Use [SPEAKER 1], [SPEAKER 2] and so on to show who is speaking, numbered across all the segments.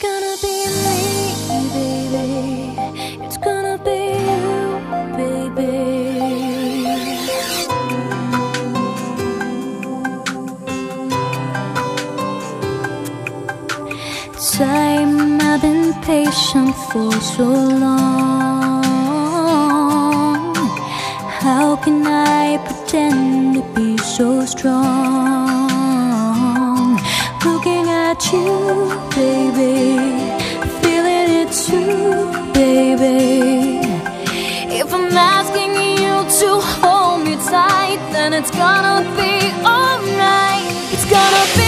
[SPEAKER 1] It's gonna be me, baby. It's gonna be you, baby. Time I've been patient for so long. How can I pretend to be so strong? I'm asking you to hold me tight, then it's gonna be alright. It's gonna be.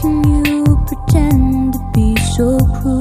[SPEAKER 1] can you pretend to be so cruel?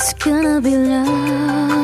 [SPEAKER 1] It's gonna be love.